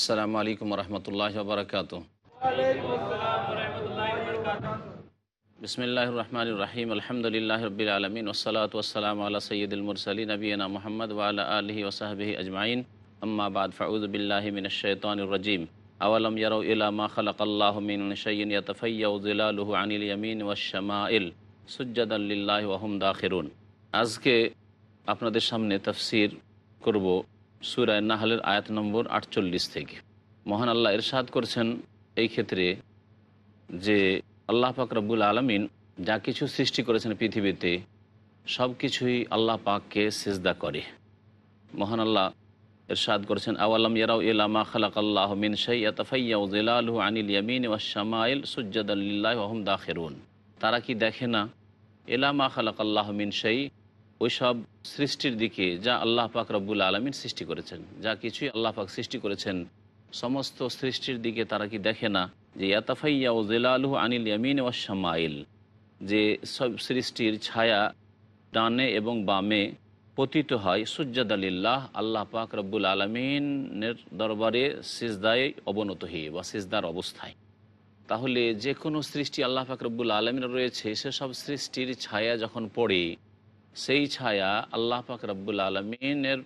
আসসালামু আলাইকুম রহমতুল্লাহ বারকাত বিসমিল্লাহ রহমান রাহিম আলহামদুলিল্লাহ রবিল আলমিন ওসালাত ওসালাম আল্লাহ সৈয়দুল মুরসলী নবীনা মোহাম্মদ ওয়ালা আলহি ওসাহবি আজমাইন আম্মা বাদ ফাউজবিল্লাহ মিন শৈতানুর রাজিম আওয়ালম ইয়ারৌ ইলা মা খালাক আল্লাহ মিন শাইয়িন ইয়াতাফাইয়াউ জিলালুহু আনিল ইয়ামিন ওয়াশ-শামাইল সুজ্জাদান লিল্লাহি ওয়া হুম দাখিরুন আজকে আপনাদের সামনে তাফসীর করব সূরা নাহলের আয়াত নম্বর আটচল্লিশ থেকে। মহান আল্লাহ ইরশাদ করছেন এই ক্ষেত্রে যে আল্লাহ পাক রব্বুল আলমিন যা কিছু সৃষ্টি করেছেন পৃথিবীতে, সব কিছুই আল্লাহ পাককে সেজদা করে। মহান আল্লাহ ইরশাদ করেছেন, আওয়ালাম ইয়ারাউ ইলামা খালাক আল্লাহ মিন শাইয়াতাফাইয়াউ জিলালুহু আনিল ইয়ামিন ওয়াশ শামাইল সুজ্জাদান লিল্লাহি ওয়া হুম দাখিরুন। তারা কি দেখে না? এলামা খালাক আল্লাহ মিন শাই ওই সব সৃষ্টির দিকে যা আল্লাহ পাক রব্বুল আলমিন সৃষ্টি করেছেন, যা কিছুই আল্লাহ পাক সৃষ্টি করেছেন, সমস্ত সৃষ্টির দিকে তারা কি দেখে না? যে ইয়াতাফাইয়া ও জেলালুহ আনিল ইয়ামিন ওয়া শামাইল, যে সব সৃষ্টির ছায়া ডানে এবং বামে পতিত হয়। সুজ্জাদ আলিল্লাহ আল্লাহ পাক রব্বুল আলমিনের দরবারে সিজদায় অবনত হয়ে বা সিজদার অবস্থায়। তাহলে যে কোনো সৃষ্টি আল্লাহ পাক রব্বুল আলমিন রয়েছে, সেসব সৃষ্টির ছায়া যখন পড়ে সেই ছায়া আল্লাহ পাক রব্বুল আলমিনের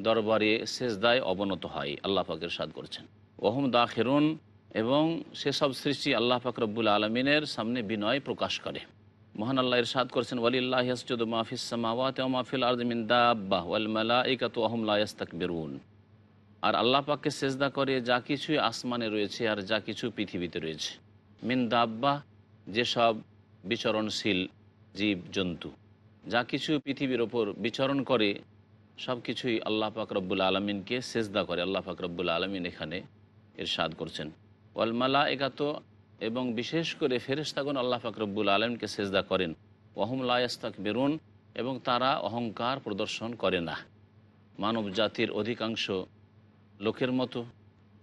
দরবারে সেজদায় অবনত হয়, আল্লাহ পাকের সাদ করছেন। ওহম দা খেরুন এবং সেসব সৃষ্টি আল্লাহ পাক রব্বুল আলমিনের সামনে বিনয় প্রকাশ করে। মহান আল্লাহ ইরশাদ করছেন, ওয়ালিল্লাহ আর আল্লাহ পাককে সেজদা করে যা কিছুই আসমানে রয়েছে আর যা কিছু পৃথিবীতে রয়েছে। মিন যেসব বিচরণশীল জীব জন্তু। যা কিছু পৃথিবীর ওপর বিচরণ করে, সব কিছুই আল্লাহ পাক রব্বুল আলমিনকে সেজদা করে, আল্লাহ পাক রব্বুল আলমিন এখানে এরশাদ করছেন। ওয়ালমালা একাত এবং বিশেষ করে ফেরেস্তাগুন আল্লাহ পাক রব্বুল আলমকে সেজদা করেন। ওহম লায়াস্তাক বেরুন এবং তারা অহংকার প্রদর্শন করে না। মানব জাতির অধিকাংশ লোকের মতো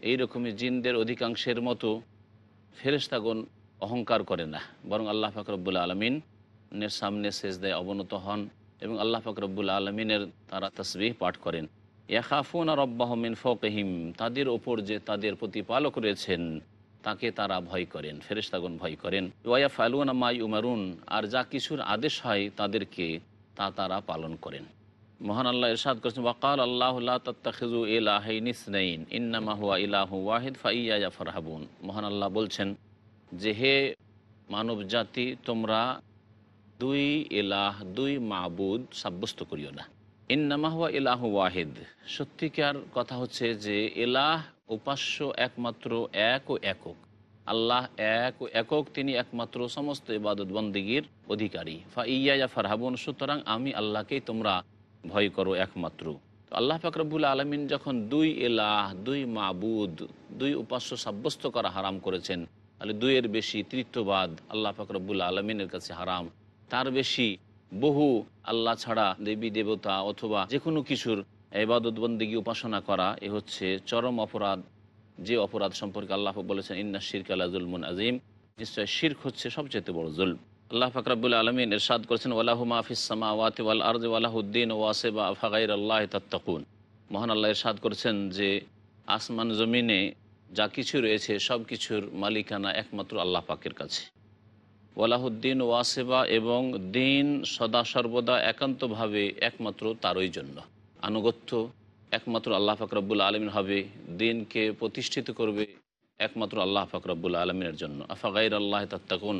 এই রকমই জিনদের অধিকাংশের মতো ফেরেস্তাগুন অহংকার করে না, বরং আল্লাহ পাক রব্বুল আলমিনের সামনে সেজদায় অবনত হন এবং আল্লাহ ফাকরবুল আলমিনের তারা তসবিহ পাঠ করেন। ইয়াখাফুন রব্বাহমিন ফকহিম, তাদের ওপর যে তাদের প্রতিপালক রয়েছেন, তাকে তারা ভয় করেন ফেরেস্তাগুন ভয় করেন। ওয়া ফালুন মাই উমারুন আর যা কিছুর আদেশ হয় তাদেরকে তা তারা পালন করেন। মহান আল্লাহ ইরশাদ করেছেন, ওয়াকাল আল্লাহ তত্তাখিজু ইলাহাইন ইসনাইন, ইন্নামা হুয়া ইলাহু ওয়াহিদ ফাইয়া ফরহাবুন মহান আল্লাহ বলছেন, যে হে মানব জাতি তোমরা দুই এলাহ দুই মাবুদ সাব্যস্ত করিও না। ইন্নামা হুয়া এলাহ ওয়াহিদ। সত্যিকার কথা হচ্ছে যে এলাহ উপাস্য একমাত্র এক ও একক। আল্লাহ এক ও একক, তিনি একমাত্র সমস্ত ইবাদত বন্দিগির অধিকারী। ফা ইয়া ফারহাবুন, সুতরাং আমি আল্লাহকেই তোমরা ভয় করো একমাত্র। তো আল্লাহ ফাকরবুল আলমিন যখন দুই এলাহ দুই মাবুদ, দুই উপাস্য সাব্যস্ত করা হারাম করেছেন, তাহলে দুইয়ের বেশি তৃতীয়বাদ আল্লাহ ফাকরবুল আলমিনের কাছে হারাম। তার বেশি বহু আল্লাহ ছাড়া দেবী, দেবতা অথবা যে কোনো কিছুর এবাদতবন্দিগি উপাসনা করা, এ হচ্ছে চরম অপরাধ। যে অপরাধ সম্পর্কে আল্লাহ বলেছেন, ইন্না শিরক আল্লাহ জুলমুন আজিম নিশ্চয় শির্ক হচ্ছে সবচেয়ে বড় জুল আল্লাহ ফাকরাবুল আলমিন এরশাদ করেছেন ওয়ালাহু মাহফিসামা ওয়াতি ওয়াল আর্জ ওয়ালাহুদ্দিন ওয়াসেবা ফাগাইর আল্লাহ তাত্তাকুন। মহান আল্লাহ এরশাদ করেছেন যে, আসমান জমিনে যা কিছু রয়েছে সব কিছুর মালিকানা একমাত্র আল্লাহ পাকের কাছে। ওয়ালাহুদ্দিন ওয়াসেবা এবং দিন সদা সর্বদা একান্তভাবে একমাত্র তারই জন্য। আনুগত্য একমাত্র আল্লাহ ফাকরাবুল আলমিন হবে, দিনকে প্রতিষ্ঠিত করবে একমাত্র আল্লাহ ফাকরাবুল আলমিনের জন্য। আফাগাইর আল্লাহ তাত্তাকুন,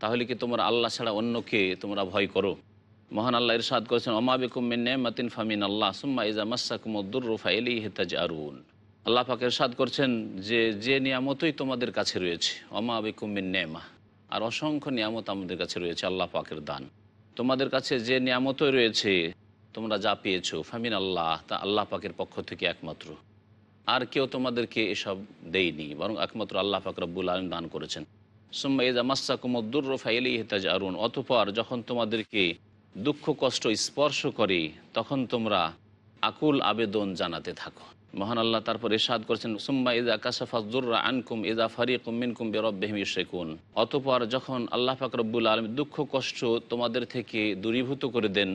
তাহলে কি তোমরা আল্লাহ ছাড়া অন্যকে তোমরা ভয় করো? মহান আল্লাহ ইরশাদ করেছেন অমাবিকুমিন নেমাতিন ফামিন আল্লাহ সুম্মা ইজা মাসাকুমুদ্দুর রুফাইলি হেতাজ আরুন আল্লাহ পাক ইরশাদ করছেন যে যে নিয়ামতই তোমাদের কাছে রয়েছে অমাবিকুমিন নেমা আর অসংখ্য নিয়ামত আমাদের কাছে রয়েছে, আল্লাহ পাকের দান। তোমাদের কাছে যে নিয়ামতই রয়েছে, তোমরা যা পেয়েছ ফামিন আল্লাহ তা আল্লাহ পাকের পক্ষ থেকে একমাত্র। আর কেউ তোমাদেরকে এসব দেয়নি, বরং একমাত্র আল্লাহ পাক রব্বুল আলম দান করেছেন। সুম্মা ইজা মাসা কুমদ্দুর ফাইলি হেতাজ আরুন অতপর যখন তোমাদেরকে দুঃখ, কষ্ট, স্পর্শ করে, তখন তোমরা আকুল আবেদন জানাতে থাকো। মহান আল্লাহ তারপর এরশাদ করেছেন, সুম্মা ইজা কাসাফাজুর্রা আনকুম ইজা ফারিকুম মিনকুম বেরব্বেহমি শেকুন অতপর যখন আল্লাহ ফাকরবুল আলম দুঃখ, কষ্ট তোমাদের থেকে দূরীভূত করে দেন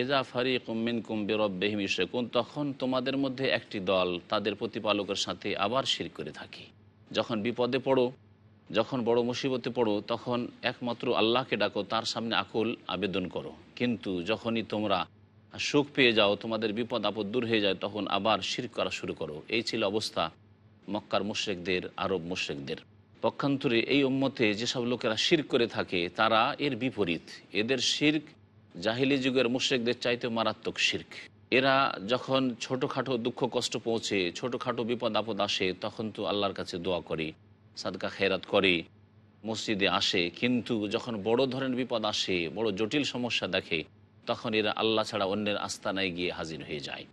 এজা ফারি কুমিন কুম্বে রব্বেহিম ইশেকুন তখন তোমাদের মধ্যে একটি দল তাদের প্রতিপালকের সাথে আবার শির করে থাকে। যখন বিপদে পড়ো, যখন বড় মুসিবতে পড়ো, তখন একমাত্র আল্লাহকে ডাকো, তার সামনে আকুল আবেদন করো। কিন্তু যখনই তোমরা সুখ পেয়ে যাও, তোমাদের বিপদ, আপদ দূর হয়ে যায়, তখন আবার শির করা শুরু করো। এই ছিল অবস্থা মক্কার মুশ্রেকদের, আরব মুশ্রেকদের। পক্ষান্তরে এই উম্মতে যেসব লোকেরা শির করে থাকে, তারা এর বিপরীত। এদের শির্ক জাহিলি যুগের মুশ্রেকদের চাইতে মারাত্মক শির্ক। এরা যখন ছোটোখাটো দুঃখ, কষ্ট পৌঁছে, ছোটোখাটো বিপদ, আপদ আসে, তখন তো আল্লাহর কাছে দোয়া করে, সাদকা খেরাত করে, মসজিদে আসে। কিন্তু যখন বড় ধরনের বিপদ আসে, বড় জটিল সমস্যা দেখে তখন এরা আল্লাহ ছাড়া অন্যের আস্তানায় গিয়ে হাজির হয়ে যায়।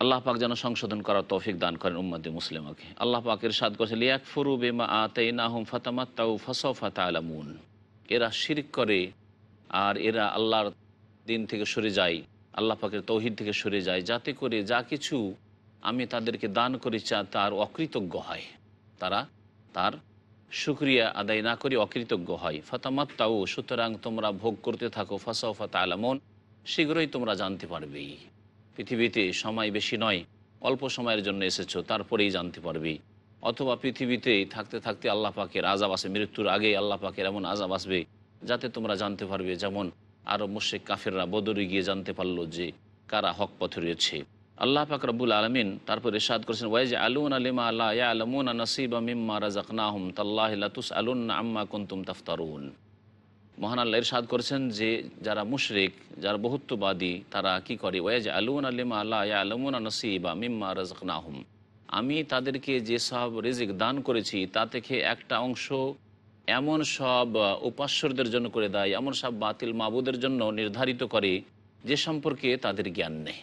আল্লাহ পাক যেন সংশোধন করার তৌফিক দান করেন উম্মদে মুসলিমকে। আল্লাহ পাকের সাদ করেছে লিয়াক ফুরু বেমা আতে নাহম ফাতামাত তাউ ফসফাতা আলামুন এরা শিরিক করে আর এরা আল্লাহর দিন থেকে সরে যায়, আল্লাহ পাকের তৌহিদ থেকে সরে যায়, যাতে করে যা কিছু আমি তাদেরকে দান করি চা তার অকৃতজ্ঞ হয়। তারা তার সুক্রিয়া আদায় না করে, অকৃতজ্ঞ হয়। ফাতামাত তাও সুতরাং তোমরা ভোগ করতে থাকো ফাসাফাত আলামন শীঘ্রই তোমরা জানতে পারবেই। পৃথিবীতে সময় বেশি নয়, অল্প সময়ের জন্য এসেছ, তারপরেই জানতে পারবি অথবা পৃথিবীতে থাকতে থাকতে আল্লাহ পাকের আজাব আসে, মৃত্যুর আগে আল্লাহ পাকের এমন আজাব আসবে, যাতে তোমরা জানতে পারবে যেমন আরব মুশেক কাফেররা বদরে গিয়ে জানতে পারল যে কারা হক পথে রয়েছে। আল্লাহ পাক রব্বুল আলমিন তারপর ইরশাদ করেছেন ওয়াইজ আলুন আলিমা আল্লাহ ইয়া আলমুন নসিবা মিম্মা রাজাকনাহম তাল্লাহ লাতুস আলুন আম্মা কুন্তুম তাফতারুন। মহান আল্লাহ ইরশাদ করেছেন যে যারা মুশরিক, যারা বহুত্ববাদী, তারা কি করে? ওয়াইজ আলুন আলিমা আল্লাহ ইয়া আলমুন নসিবা মিম্মা রাজাকনাহম আমি তাদেরকে যেসব রিজিক দান করেছি, তা থেকে একটা অংশ এমন সব উপাস্যদের জন্য করে দেয়, এমন সব বাতিল মাবুদের জন্য নির্ধারিত করে, যে সম্পর্কে তাদের জ্ঞান নেই।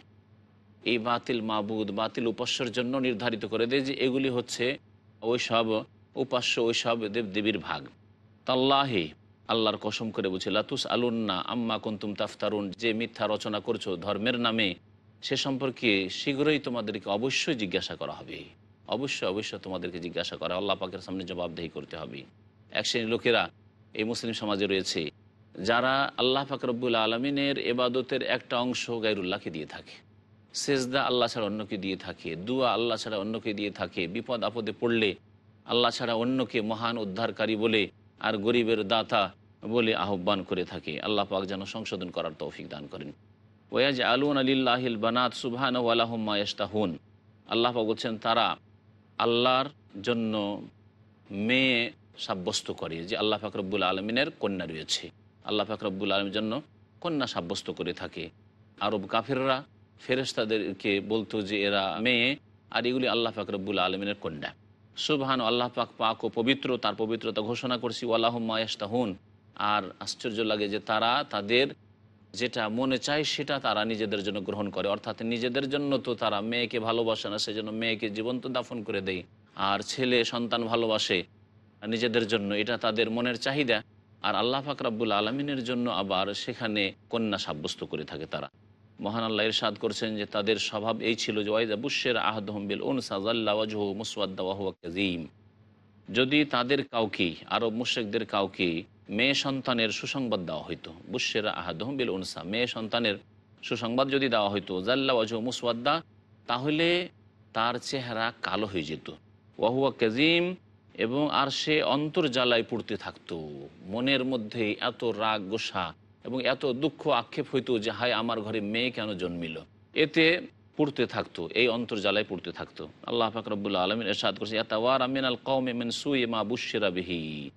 এই বাতিল মাবুদ, বাতিল উপাস্যর জন্য নির্ধারিত করে দেয় যে এগুলি হচ্ছে ওই সব উপাস্য, ওই সব দেবদেবীর ভাগ। তাল্লাহে, আল্লাহর কসম করে বুঝে লাতুস আলুন্না আম্মা কুন্তুম তাফতারুন, যে মিথ্যা রচনা করছ ধর্মের নামে, সে সম্পর্কে শীঘ্রই তোমাদেরকে অবশ্যই জিজ্ঞাসা করা হবে। অবশ্যই অবশ্যই তোমাদেরকে জিজ্ঞাসা করা, আল্লাহ পাকের সামনে জবাবদেহি করতে হবে। এক শ্রেণির লোকেরা এই মুসলিম সমাজে রয়েছে, যারা আল্লাহ ফাকরবুল আলমিনের এবাদতের একটা অংশ গাইরুল্লাহকে দিয়ে থাকে। সেজদা আল্লাহ ছাড়া অন্যকে দিয়ে থাকে, দুয়া আল্লাহ ছাড়া অন্যকে দিয়ে থাকে, বিপদ আপদে পড়লে আল্লাহ ছাড়া অন্যকে মহান উদ্ধারকারী বলে আর গরিবের দাতা বলে আহ্বান করে থাকে। আল্লাহ পাক যেন সংশোধন করার তৌফিক দান করেন। ওয়াজ আলুন আলিল্লাহিল বানাত সুবহান ওয়ালাহম্মা ইস্তাহুন আল্লাহ পাক বলছেন, তারা আল্লাহর জন্য মেয়ে সাব্যস্ত করে যে আল্লাহ ফাকরবুল আলমিনের কন্যা রয়েছে। আল্লাহ ফাকরবুল আলমের জন্য কন্যা সাব্যস্ত করে থাকে। আরব কাফেররা ফেরেস্তাদেরকে বলতো যে এরা মেয়ে, আর এগুলি আল্লাহ ফাকরবুল আলমিনের কন্যা। সুবহান, আল্লাহ পাক পাক ও পবিত্র, তার পবিত্রতা ঘোষণা করছি, ওয়ালাহম্মা ইয়াস্তাহুন আর আশ্চর্য লাগে যে তারা তাদের যেটা মনে চায় সেটা তারা নিজেদের জন্য গ্রহণ করে। অর্থাৎ নিজেদের জন্য তো তারা মেয়েকে ভালোবাসে না, সেজন্য মেয়েকে জীবন্ত দাফন করে দেয়। আর ছেলে সন্তান ভালোবাসে নিজেদের জন্য, এটা তাদের মনের চাহিদা। আর আল্লাহ ফাকরাবুল আলমিনের জন্য আবার সেখানে কন্যা সাব্যস্ত করে থাকে তারা। মহান আল্লাহ ইরশাদ করছেন যে তাদের স্বভাব এই ছিল যে, ওয়াইদা বুশের আহদহম্বিল উন সাজাল্লাহু মুসওয়াদ্দাওয়াহিম যদি তাদের কাউকে, আরব মুশেকদের কাউকে মেয়ে সন্তানের সুসংবাদ দেওয়া হইতো, বুশের আহাদহম্বিল উনসা, মেয়ে সন্তানের সুসংবাদ যদি দেওয়া হইতো জাল্লা ওয়াজহ মুসওয়াদ্দা, তাহলে তার চেহারা কালো হয়ে যেত। ওয়াহুয়া কাজিম এবং আর সে অন্তর্জালায় পড়তে থাকতো। মনের মধ্যে এত রাগ গোসা এবং এত দুঃখ আক্ষেপ হইতো যে, হায়, আমার ঘরে মেয়ে কেন জন্মিল? এতে পড়তে থাকতো, এই অন্তর্জালায় পড়তে থাকতো। আল্লাহ ফাকরবুল্লা আলমিন এরশাদ করছে এতাওয়ার আমিন আল কৌম এমেন সুয়ে মা বুশেরা বেহি।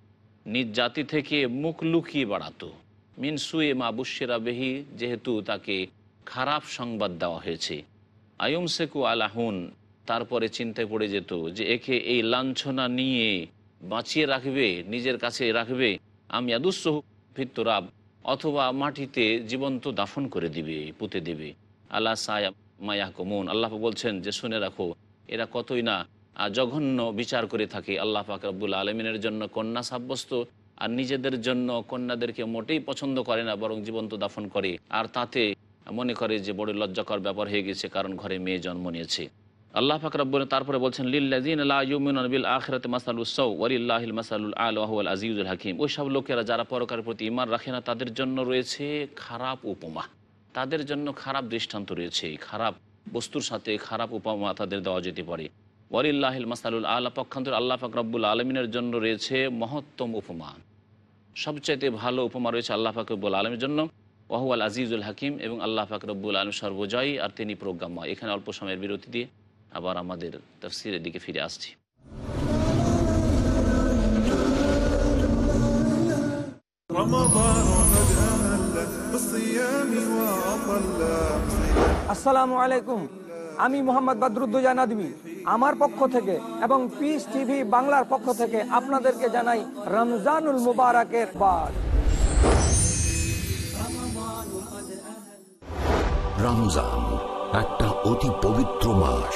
নিজ জাতি থেকে মুখ লুকিয়ে বাড়াতো। মিন সুয়ে মা বুশেরা বেহি, যেহেতু তাকে খারাপ সংবাদ দেওয়া হয়েছে। আয়ুম সেকু আলাহুন, তারপরে চিন্তায় পড়ে যেত যে, একে এই লাঞ্ছনা নিয়ে বাঁচিয়ে রাখবে, নিজের কাছে রাখবে। আমি আদুসহ ভিত্তরাব অথবা মাটিতে জীবন্ত দাফন করে দিবে, পুঁতে দেবে। আল্লাহ সায়া মায়াহ কমন আল্লাহ বলছেন যে, শুনে রাখো, এরা কতই না জঘন্য বিচার করে থাকে আল্লাহ পাক রব্বুল আলমিনের জন্য, কন্যা সাব্যস্ত। আর নিজেদের জন্য কন্যাদেরকে মোটেই পছন্দ করে না, বরং জীবন্ত দাফন করে। আর তাতে মনে করে যে বড় লজ্জাকর ব্যাপার হয়ে গেছে, কারণ ঘরে মেয়ে জন্ম নিয়েছে। আল্লাহ ফাকরাব্বুল তারপরে বলছেন লিল্লাজিন বিল আখরাত মাসালুল সৌ ওয়ালিল্লাহিল মাসালুল আল ওয়াহুল আজিজুল হাকিম। ওই সব লোকেরা যারা পরকারের প্রতি ইমান রাখে না, তাদের জন্য রয়েছে খারাপ উপমা। তাদের জন্য খারাপ দৃষ্টান্ত রয়েছে খারাপ বস্তুর সাথে খারাপ উপমা তাদের দেওয়া যেতে পারে। ওয়ালিল্লাহিল মাসালুল আল্লাহ পক্ষান্তর আল্লাহ ফাকরাবুল আলমিনের জন্য রয়েছে মহত্তম উপমা। সবচাইতে ভালো উপমা রয়েছে আল্লাহ ফাকরবুল আলমের জন্য ওয়াহুয়াল আজিজুল হাকিম এবং আল্লাহ ফাকরবুল আলম সর্বজয়ী আর তিনি প্রজ্ঞাময়। এখানে অল্প সময়ের বিরতি দিয়ে আবার আমাদের তফসিলের দিকে ফিরে আসছি। আসসালামু আলাইকুম। আমি মোহাম্মদ বাদরুদ্দোজা আদমি আমার পক্ষ থেকে এবং পিস টিভি বাংলার পক্ষ থেকে আপনাদেরকে জানাই রমজানুল মুবারকের বাদ। রমজান একটা অতি পবিত্র মাস।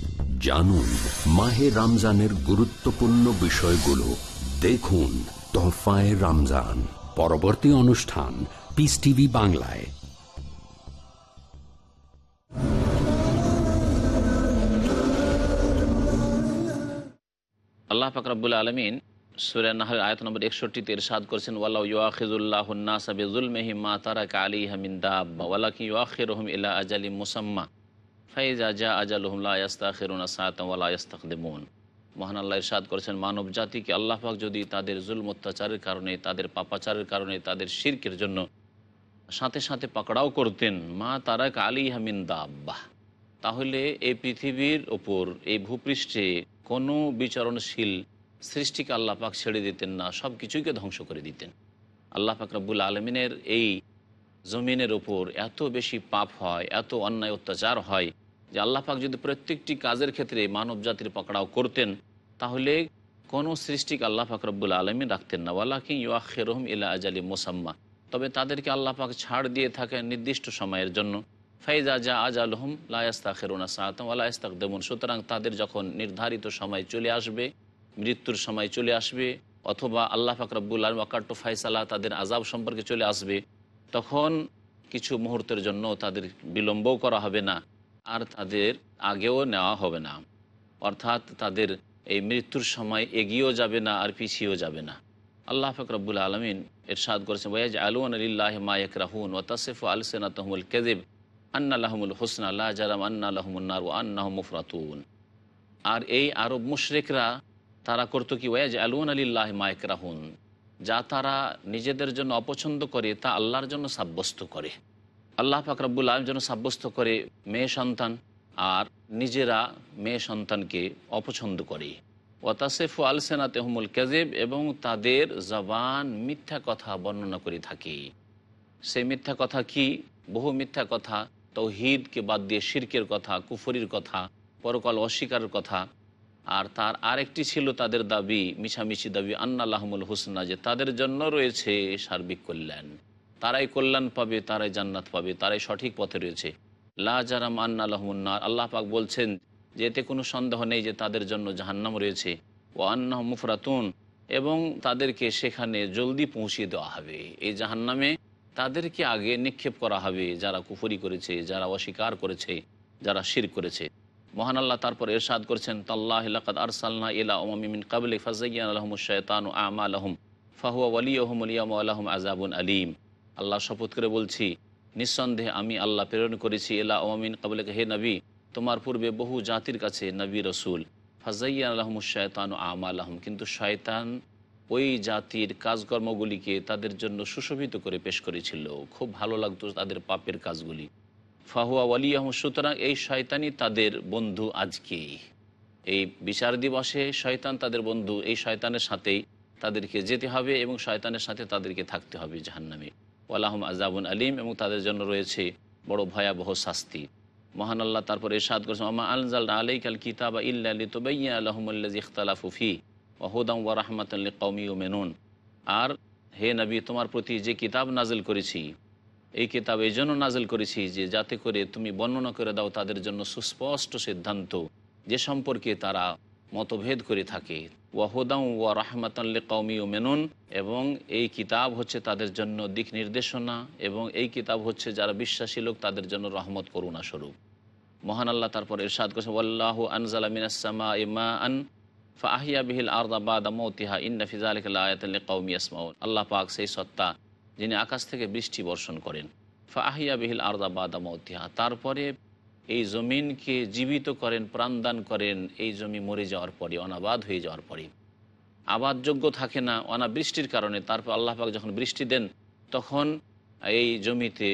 জানুন মাহে রমজানের গুরুত্বপূর্ণ বিষয়গুলো। দেখুন তোহফায় রমজান। পরবর্তী অনুষ্ঠান পিস টিভি বাংলায়। আল্লাহ ফাকরাবুল আলমিন সুরেন নাহর আয়ত নম্বর একষট্টিতে ইরশাদ করেছেন ওয়াল্লাহ ইউআখিজুল্লাহুন্না সাবিজুল মেহিম মা তারাকা আলী হামিন দাব্বা ওয়ালাকি ইউআখির রহম ইলা আজালি মুসাম্মা। ফাইজা মহান আল্লাহ ইরশাদ করেছেন, মানব জাতিকে আল্লাহ পাক যদি তাদের জুলম অত্যাচারের কারণে, তাদের পাপাচারের কারণে, তাদের শিরকের জন্য সাথে সাথে পাকড়াও করতেন, মা তারাক আলী হামিন দাব্বাহ। তাহলে এই পৃথিবীর ওপর, এই ভূপৃষ্ঠে কোনো বিচরণশীল সৃষ্টিকে আল্লাহ পাক ছেড়ে দিতেন না সব কিছুকে ধ্বংস করে দিতেন। আল্লাহ পাক রব্বুল আলমিনের এই জমিনের ওপর এত বেশি পাপ হয়, এত অন্যায় অত্যাচার হয় যে আল্লাহ পাক যদি প্রত্যেকটি কাজের ক্ষেত্রে মানব জাতির পাকড়াও করতেন, তাহলে কোনো সৃষ্টিকে আল্লাহ পাক রব্বুল আলমিন রাখতেন না। ওয়ালাকিং ইউআরহম ইলা আজালি মোসাম্মা। তবে তাদেরকে আল্লাহ পাক ছাড় দিয়ে থাকেন নির্দিষ্ট সময়ের জন্য। ফাইজা যা আজ আলহম লায়াস্তা খেরুনা সাহতম আলাইস্তাক দেমন সুতরাং তাদের যখন নির্ধারিত সময় চলে আসবে, মৃত্যুর সময় চলে আসবে, অথবা আল্লাহ ফাকরাবুল আলম আকাট্ট ফাইসালা তাদের আজাব সম্পর্কে চলে আসবে তখন কিছু মুহূর্তের জন্য তাদের বিলম্বও করা হবে না, আর তাদের আগেও নেওয়া হবে না। অর্থাৎ তাদের এই মৃত্যুর সময় এগিয়েও যাবে না আর পিছিয়েও যাবে না। আল্লাহ ফকরবুল আলমিন এরশাদ করেছেন ওয়াজ আলুন আলিল্লাহ মায়ক রাহুন ও তসিফ আলসেনাতহমুল কেদেব আন্নাল্লাহমুল হোসন আল্লাহ জালাম আন্নাল্লাহমুন্নার ও আন্নাহ মুফরাতুন। আর এই আরব মুশরেকরা তারা করতো কি ওয়াজ আলুন আলিল্লাহ মায়ক রাহুন যা তারা নিজেদের জন্য অপছন্দ করে, তা আল্লাহর জন্য সাব্যস্ত করে। আল্লাহ ফাকরাবুল আলম যেন সাব্যস্ত করে মেয়ে সন্তান আর নিজেরা মেয়ে সন্তানকে অপছন্দ করে। ওয়াতাসেফ আলসেনা তেহমুল কাজেব এবং তাদের জবান মিথ্যা কথা বর্ণনা করে থাকে। সেই মিথ্যা কথা কি? বহু মিথ্যা কথা, তৌহিদকে বাদ দিয়ে শিরকের কথা, কুফরির কথা, পরকাল অস্বীকারের কথা আর তার আরেকটি ছিল তাদের দাবি মিছামিছি দাবি আন্নাল্লাহমুল হুসনা, যে তাদের জন্য রয়েছে সার্বিক কল্যাণ। তারাই কল্যাণ পাবে, তারাই জান্নাত পাবে, তারাই সঠিক পথে রয়েছে। লা জারাম আন্না আলহমুন্নার আল্লাহ পাক বলছেন যে এতে কোনো সন্দেহ নেই যে তাদের জন্য জাহান্নাম রয়েছে। ও আন্না মুফরাতুন। এবং তাদেরকে সেখানে জলদি পৌঁছিয়ে দেওয়া হবে। এই জাহান্নামে তাদেরকে আগে নিক্ষেপ করা হবে যারা কুফরি করেছে, যারা অস্বীকার করেছে, যারা শির করেছে। মহান আল্লাহ তারপর এরশাদ করছেন, তাল্লাহ আরসালনা ইলা ওমামিন কাবলি ফাজাইয়ান ও আমা আলহম ফাহুয়া ওয়ালিয়হম আলিয়াম আলহম আজাবুন আলিম। আল্লাহ শপথ করে বলছি, নিঃসন্দেহে আমি আল্লাহ প্রেরণ করেছি এলা ওমামিন কাবলে হে নবী, তোমার পূর্বে বহু জাতির কাছে নবী রসুল। ফাজাইয়া আলহম শয়তান ও আমা আলহম কিন্তু শয়তান ওই জাতির কাজকর্মগুলিকে তাদের জন্য সুশোভিত করে পেশ করেছিল। খুব ভালো লাগতো তাদের পাপের কাজগুলি। ফাহুয়া ওয়ালিয়াহ সুতরাং এই শয়তানই তাদের বন্ধু আজকেই। এই বিচার দিবসে শয়তান তাদের বন্ধু, এই শয়তানের সাথেই তাদেরকে যেতে হবে এবং শয়তানের সাথে তাদেরকে থাকতে হবে জাহান্নামে। ওয়ালাহম আজাবুন আলিম এবং তাদের জন্য রয়েছে বড় ভয়াবহ শাস্তি। মহান আল্লাহ তারপরে সাদ করেছেন আমা আলজাল আলাইকাল কিতাবা ইল্লা লিতুবাইয়া আলহমুল্লাজি ইখতালাফু ফি ওয়া হুদাম ওয়া রাহমাতাল লিকওমি ইউমিনুন। আর হে নবী, তোমার প্রতি যে কিতাব নাজিল করেছি এই কিতাব এই জন্য নাজেল করেছি যে যাতে করে তুমি বর্ণনা করে দাও তাদের জন্য সুস্পষ্ট সিদ্ধান্ত যে সম্পর্কে তারা মতভেদ করে থাকে। ওয়াহুদাম ওয়া রাহমাতাল্লি কৌমি ও মেনুন এবং এই কিতাব হচ্ছে তাদের জন্য দিক নির্দেশনা এবং এই কিতাব হচ্ছে যারা বিশ্বাসী লোক তাদের জন্য রহমত করুণা স্বরূপ। মহান আল্লাহ তারপর এরশাদ করছে আল্লাহ আনজালা মিনাসমা ইমা আন ফাহিয়া বিহিল আর্দা বাদা মৌতিহা ইন্না ফিজালিকাল্লায়াতাল্লি কৌমি আসমাউন আল্লাহ পাক সেই সত্তা যিনি আকাশ থেকে বৃষ্টি বর্ষণ করেন। ফাহিয়া বিহিল আর্দা বাদা মৌতিহা। তারপরে এই জমিনকে জীবিত করেন, প্রাণদান করেন, এই জমি মরে যাওয়ার পরে, অনাবাদ হয়ে যাওয়ার পরে। আবাদযোগ্য থাকে না, অনাবৃষ্টির কারণে। তারপর আল্লাহ পাক যখন বৃষ্টি দেন, তখন এই জমিতে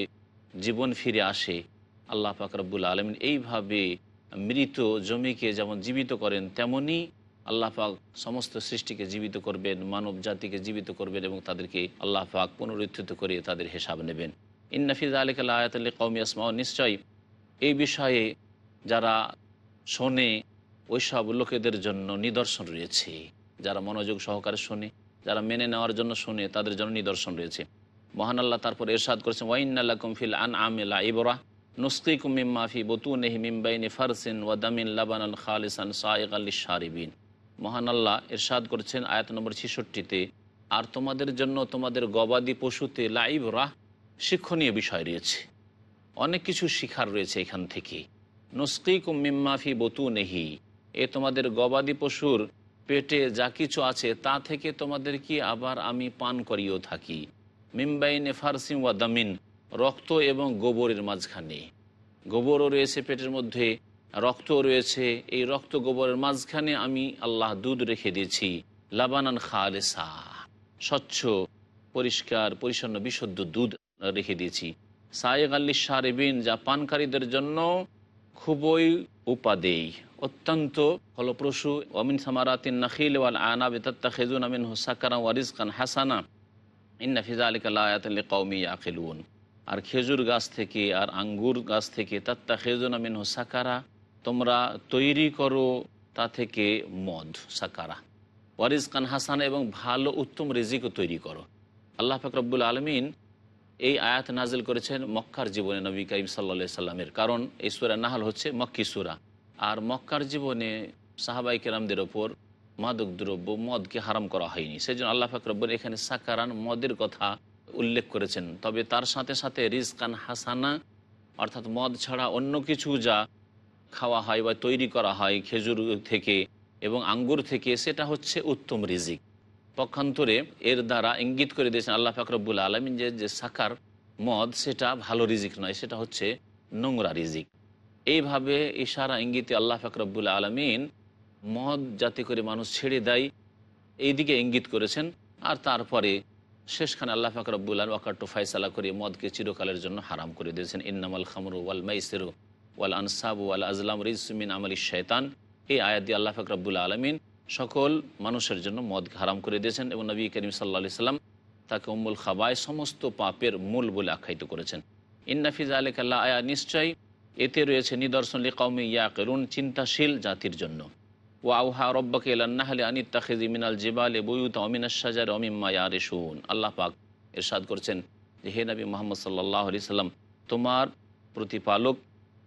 জীবন ফিরে আসে। আল্লাহ পাক রব্বুল আলমিন এইভাবে মৃত জমিকে যেমন জীবিত করেন, তেমনি আল্লাহ পাক সমস্ত সৃষ্টিকে জীবিত করবেন, মানব জাতিকে জীবিত করবেন এবং তাদেরকে আল্লাহ পাক পুনরুত্থিত করে তাদের হিসাব নেবেন। ইন্নাফিজ আলিকাল আয়াতাল্লি কৌমি আসমাও নিশ্চয়ই এই বিষয়ে যারা শোনে, ওইসব লোকেদের জন্য নিদর্শন রয়েছে। যারা মনোযোগ সহকারে শোনে, যারা মেনে নেওয়ার জন্য শোনে, তাদের জন্য নিদর্শন রয়েছে। মহান আল্লাহ তারপর এরশাদ করেছেন ওয়াইনাল্লাহ কুমফিল আন আমিলা ইবরা নুস্কি কুমিম মাফি বতুনেহ মিমবাইনি ফারসিন ওয়াদামিন লাবান আল খালিসান সাইক আল্লি শারিবিন মহান আল্লাহ এরশাদ করেছেন আয়াত নম্বর ছিষট্টিতে, আর তোমাদের জন্য তোমাদের গবাদি পশুতে লাইব রাহ শিক্ষণীয় বিষয় রয়েছে। অনেক কিছু শিখার রয়েছে এখান থেকে। নুস্কিক মিম্মাফি বতু নেহি এ তোমাদের গবাদি পশুর পেটে যা কিছু আছে তা থেকে তোমাদের কি আবার আমি পান করিয়েও থাকি? মিম্বাইনে ফারসিম ওয়া দামিন, রক্ত এবং গোবরের মাঝখানে। গোবরও রয়েছে পেটের মধ্যে রক্তও রয়েছে, এই রক্ত গোবরের মাঝখানে আমি আল্লাহ দুধ রেখে দিয়েছি, লাবানান খালেসা। স্বচ্ছ, পরিষ্কার, পরিচ্ছন্ন, বিশুদ্ধ দুধ রেখে দিয়েছি। সায়েক আল্লি সারেবিন যা পানকারীদের জন্য খুবই উপাদেয়, অত্যন্ত ফলপ্রসূ। অমিন সামারাতিন নাখিল ওয়াল আনা বেতাত্তা খেজুন আমিন হুসাকারা ওয়ারিজ খান হাসানা। ইন্না ফিজা আলী কাল্লায়াতলি কৌমি আখিলুন আর খেজুর গাছ থেকে, আর আঙ্গুর গাছ থেকে তাত্তা খেজুন আমিন হুসাকারা তোমরা তৈরি করো তা থেকে মদ, সাকারা। ওয়ারিজ কান হাসান এবং ভালো উত্তম রিজিকও তৈরি করো। আল্লাহ ফাকরবুল আলমিন এই আয়াত নাজিল করেছেন মক্কার জীবনে নবী কাইম সাল্লা সাল্লামের। কারণ এই সুরা নাহাল হচ্ছে মক্কি সুরা। আর মক্কার জীবনে সাহাবাই কেরামদের ওপর মাদক দ্রব্য, মদকে হারাম করা হয়নি। সেই জন্য আল্লাহ ফাকরব্বর এখানে সাকারান, মদের কথা উল্লেখ করেছেন। তবে তার সাথে সাথে রিজকান হাসানা, অর্থাৎ মদ ছাড়া অন্য কিছু যা খাওয়া হয় বা তৈরি করা হয় খেজুর থেকে এবং আঙ্গুর থেকে, সেটা হচ্ছে উত্তম রিজিক। পক্ষান্তরে এর দ্বারা ইঙ্গিত করে দিয়েছেন আল্লাহ ফাকরবুল আলমিন যে যে সাকার মদ, সেটা ভালো রিজিক নয়, সেটা হচ্ছে নোংরা রিজিক। এইভাবে ইশারা, ইঙ্গিতে আল্লাহ ফাকরবুল আলমিন মদ যাতে করে মানুষ ছেড়ে দেয় এই দিকে ইঙ্গিত করেছেন। আর তারপরে শেষখানে আল্লাহ ফাকরবুল আলম ওয়াকাট্টু ফাইসালা করে মদকে চিরকালের জন্য হারাম করে দিয়েছেন। ইন্নামাল খামরু ওয়াল মাইসেরু ওয়াল আনসাব ওয়াল আজলাম রিজমিন আমলি শৈতান এই আয়াত দিয়ে আল্লাহ ফাকরবুল আলমিন সকল মানুষের জন্য মদ হারাম করে দিয়েছেন এবং নবী করিম সাল্লা সাল্লাম তাকে উম্মুল খাবায় সমস্ত পাপের মূল বলে আখ্যায়িত করেছেন। ইন্নাফিজ আলিকাল্লাহ আয়া নিশ্চয় এতে রয়েছে নিদর্শন কৌমি ইয়াকেরুন, চিন্তাশীল জাতির জন্য। ও আউহা রব্বাকে এলান্নাহলে আনিত তাখিজ মিনাল জিবালে বইউত অমিনাস সাজার অমিম্মা ইয়ারেশুন। আল্লাহ পাক এরশাদ করছেন যে, হে নবী মোহাম্মদ সাল্লাহ আলি সাল্লাম, তোমার প্রতিপালক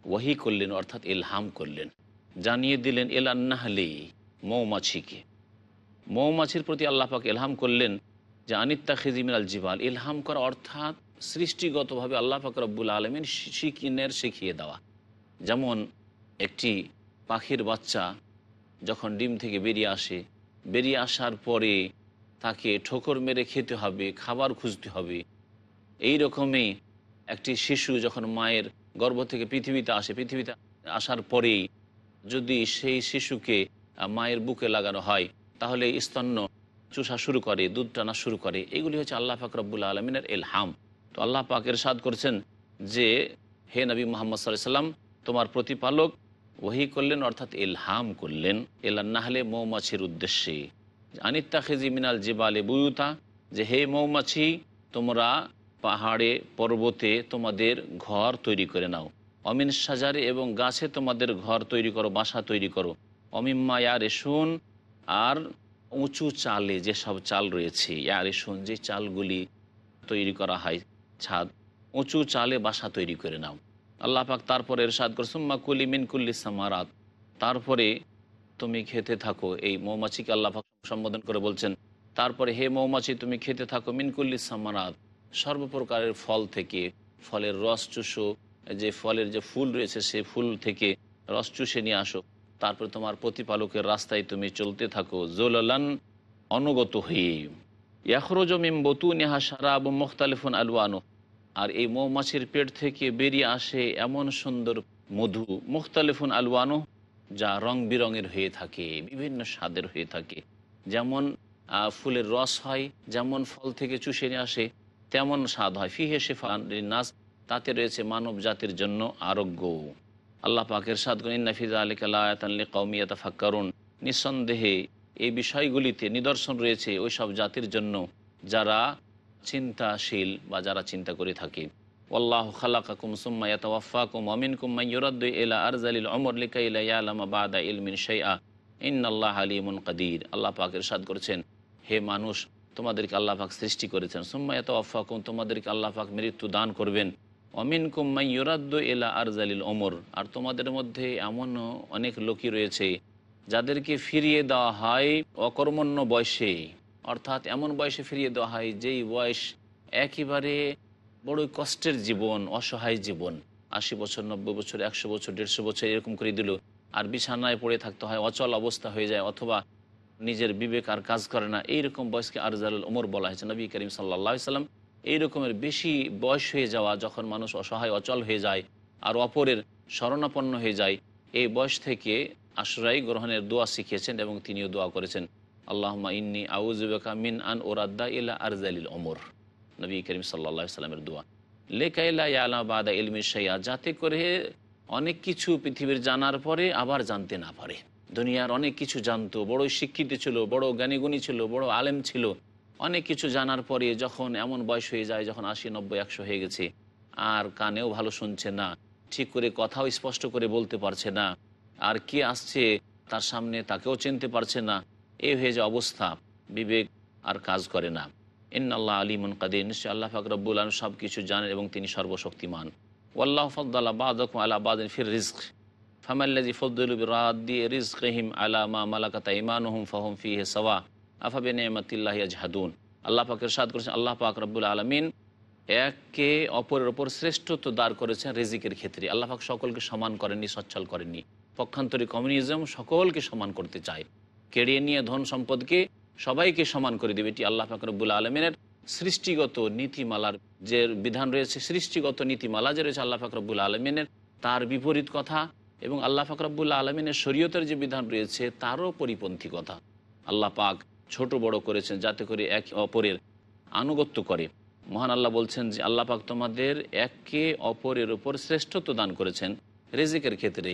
ওয়াহি করলেন, অর্থাৎ এলহাম করলেন। জানিয়ে দিলেন এলান্নাহলে মৌমাছিকে। মৌমাছির প্রতি আল্লাহ পাক এলহাম করলেন যে আনিত্তা খেজিমিন আল জিবাল। এলহাম করা অর্থাৎ সৃষ্টিগতভাবে আল্লাহ পাক রব্বুল আলমিন শিকিনের শিখিয়ে দেওয়া। যেমন একটি পাখির বাচ্চা যখন ডিম থেকে বেরিয়ে আসে, বেরিয়ে আসার পরে তাকে ঠোকর মেরে খেতে হবে, খাবার খুঁজতে হবে। এই রকমই একটি শিশু যখন মায়ের গর্ভ থেকে পৃথিবীতে আসে, পৃথিবীতে আসার পরেই যদি সেই শিশুকে মায়ের বুকে লাগানো হয়, তাহলে স্তন্য চুষা শুরু করে, দুধ টানা শুরু করে। এগুলি হচ্ছে আল্লাহ পাক রব্বুল আলমিনের এলহাম তো আল্লাহ পাকের সাদ করছেন যে, হে নবী মোহাম্মদ সাল্লাম, তোমার প্রতিপালক ওহি করলেন, অর্থাৎ এলহাম করলেন এলান্নাহলে মৌমাছির উদ্দেশ্যে। আনিত্তা খেজি মিনাল জিবালে বুয়ুতা, যে হে মৌমাছি, তোমরা পাহাড়ে, পর্বতে তোমাদের ঘর তৈরি করে নাও। অমিন সাজারে এবং গাছে তোমাদের ঘর তৈরি করো, বাসা তৈরি করো। অমিম্মা ইয়া রেশুন আর উঁচু চালে যেসব চাল রয়েছে, ইয়া রেশুন, যে চালগুলি তৈরি করা হয় ছাদ, উঁচু চালে বাসা তৈরি করে নাও। আল্লাহ পাক তারপরে এরশাদ করসুম্মা কুলি মিন কুল্লি সামারাত। তারপরে তুমি খেতে থাকো এই মৌমাছিকে আল্লাহ পাক সম্বোধন করে বলছেন, তারপরে হে মৌমাছি, তুমি খেতে থাকো মিনকুল্লি সামারাত। সর্বপ্রকারের ফল থেকে, ফলের রস চুষো, যে ফলের যে ফুল রয়েছে সে ফুল থেকে রস চুষে নিয়ে আসো। তারপরে তোমার প্রতিপালকের রাস্তায় তুমি চলতে থাকো জোলান অনুগত হয়ে। ইয়াখরোজ মিম বতু নেহা সারাব মুখতালিফুন আলওয়ানো। আর এই মৌমাছির পেট থেকে বেরিয়ে আসে এমন সুন্দর মধু, মুখতালিফুন আলওয়ানো, যা রং বিরঙের হয়ে থাকে, বিভিন্ন স্বাদের হয়ে থাকে। যেমন ফুলের রস হয়, যেমন ফল থেকে চুষে নিয়ে আসে তেমন স্বাদ হয়। ফিহে শেফান তাতে রয়েছে মানব জাতির জন্য আরোগ্য। আল্লাহ পাকের সাদ ইন্নাফিজা আলী কাল্লাহতাল্লি কৌমিয়াতা ফাক্কারুন নিঃসন্দেহে এই বিষয়গুলিতে নিদর্শন রয়েছে ওই সব জাতির জন্য যারা চিন্তাশীল বা যারা চিন্তা করে থাকে। আল্লাহ খালাকাকুম সুম্মা ইয়াতাওয়াফাকুম আমিনকুম মাইয়ুরাদ্দু ইলা আরজালিল উমর লিকাইলা ইয়ালামা বাদা ইলমিন শাইআ। ইন্নাল্লাহ আলিমুন কাদির। আল্লাহ পাকের ইরশাদ করেছেন, হে মানুষ তোমাদেরকে আল্লাহ সৃষ্টি করেছেন। সুম্মা ইয়াতাওয়াফাকুম তোমাদেরকে আল্লাহ মৃত্যু দান করবেন। অমিনকুম মাইয়ুরাদ্দু ইলা আরজালিল ওমর আর তোমাদের মধ্যে এমনও অনেক লোকই রয়েছে যাদেরকে ফিরিয়ে দেওয়া হয় অকর্মণ্য বয়সে। অর্থাৎ এমন বয়সে ফিরিয়ে দেওয়া হয় যেই বয়স একেবারে বড়ই কষ্টের জীবন, অসহায় জীবন। আশি বছর, নব্বই বছর, একশো বছর, দেড়শো বছর এরকম করে দিল। আর বিছানায় পড়ে থাকতে হয়, অচল অবস্থা হয়ে যায়, অথবা নিজের বিবেক আর কাজ করে না। এইরকম বয়সকে আরজাল ওমর বলা হয়েছে। নবী করিম সাল্লা সাল্লাম এই রকমের বেশি বয়স হয়ে যাওয়া, যখন মানুষ অসহায়, অচল হয়ে যায় আর অপরের শরণাপন্ন হয়ে যায়, এই বয়স থেকে আশ্রয় গ্রহণের দোয়া শিখিয়েছেন এবং তিনিও দোয়া করেছেন। আল্লাহমা ইন্নি আউজুবেকা মিন আন ওরাদ্দা ইলা আরজালিল ওমর নবী করিম সাল্লা সাল্লামের দোয়া। লেকাইলা ইয়ালা বাদা ইলমি সাইয়া যাতে করে অনেক কিছু পৃথিবীর জানার পরে আবার জানতে না পারে। দুনিয়ার অনেক কিছু জানতো। বড় শিক্ষিত ছিল, বড় জ্ঞানীগুণী ছিল, বড় আলেম ছিল। অনেক কিছু জানার পরে যখন এমন বয়স হয়ে যায়, যখন আশি, নব্বই, একশো হয়ে গেছে, আর কানেও ভালো শুনছে না, ঠিক করে কথাও স্পষ্ট করে বলতে পারছে না, আর কে আসছে তার সামনে তাকেও চিনতে পারছে না, এ হয়ে যে অবস্থা, বিবেক আর কাজ করে না। ইন্নআল্লাহ আলিমন কাদির নিশ্চয় আল্লাহ ফাকরবুল আলম সব কিছু জানেন এবং তিনি সর্বশক্তিমান। ওয়াল্লাহ ফদ্দাল্লাহ বাদক আলা বাদিন ফির রিস্ক ফামাল্লাজি ফদ্দুল রাদি রিজকহিম আলা মা মালাকাতা ইমানুহুম ফাহুম ফিহে সওয়া। আফাবে নেমাতিল্লাহ জাহাদুন আল্লাহ পাকের সাদ করেছেন, আল্লাহ পাক রব্বুল আলমিন একে অপরের ওপর শ্রেষ্ঠত্ব দাঁড় করেছেন রেজিকের ক্ষেত্রে। আল্লাহ পাক সকলকে সমান করেননি, সচ্ছল করেননি। পক্ষান্তরী কমিউনিজম সকলকে সমান করতে চায়। কেড়িয়ে নিয়ে ধন সম্পদকে সবাইকে সমান করে দেবে। এটি আল্লাহ পাক রব্বুল আলমিনের সৃষ্টিগত নীতিমালার যে বিধান রয়েছে, সৃষ্টিগত নীতিমালা যে রয়েছে, আল্লাহ ফাকরবুল আলমিনের তার বিপরীত কথা। এবং আল্লাহ ফাকরবুল্লা আলমিনের শরীয়তের যে বিধান রয়েছে, তারও পরিপন্থী কথা। আল্লাহ পাক ছোট বড় করেছেন যাতে করে এক অপরের আনুগত্য করে। মহান আল্লাহ বলছেন যে, আল্লাহ পাক তোমাদের একে অপরের ওপর শ্রেষ্ঠত্ব দান করেছেন রেজিকের ক্ষেত্রে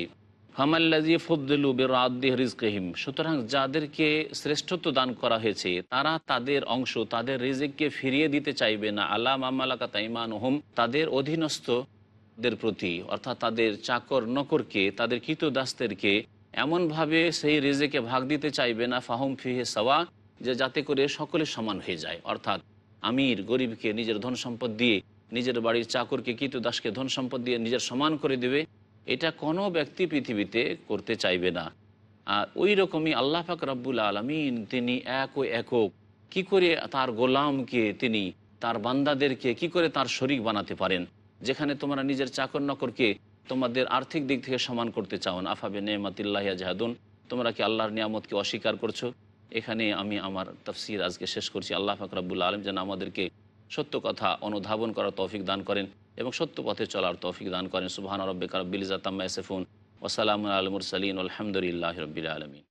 ফামাল্লাজি ফদ্দুলু বেরাদ্দি রিজকহিম। সুতরাং যাদেরকে শ্রেষ্ঠত্ব দান করা হয়েছে, তারা তাদের অংশ, তাদের রিজিককে ফিরিয়ে দিতে চাইবে না। আল্লাহ মামালাকা তাইমান হোম তাদের অধীনস্থদের প্রতি, অর্থাৎ তাদের চাকর নকরকে, তাদের কৃতদাসদেরকে এমনভাবে সেই রেজেকে ভাগ দিতে চাইবে না, ফাহম ফিহে সাওয়া, যে যাতে করে সকলে সমান হয়ে যায়। অর্থাৎ আমির গরিবকে নিজের ধন সম্পদ দিয়ে, নিজের বাড়ির চাকরকে, কৃতদাসকে ধন সম্পদ দিয়ে নিজের সমান করে দেবে, এটা কোনো ব্যক্তি পৃথিবীতে করতে চাইবে না। আর ওই রকমই আল্লাহ পাক রব্বুল আলমিন তিনি এক ও একক। কি করে তার গোলামকে তিনি, তার বান্দাদেরকে কি করে তার শরিক বানাতে পারেন? যেখানে তোমরা নিজের চাকর নকরকে তোমাদের আর্থিক দিক থেকে সমান করতে চাও না। আফাবে নেমাতিল্লাহিয়া জাহাদুন তোমরা কি আল্লাহর নিয়ামতকে অস্বীকার করছ? এখানে আমি আমার তফসির আজকে শেষ করছি। আল্লাহ ফাকরাবুল্লা আলম যেন আমাদেরকে সত্য কথা অনুধাবন করার তৌফিক দান করেন এবং সত্য পথে চলার তৌফিক দান করেন। সুবাহান রব্বিকা রব্বিল ইজাতাম্মা এসেফুন ওসালাম আলমুর সালিন আলহামদুলিল্লাহ রবিল আলমিন।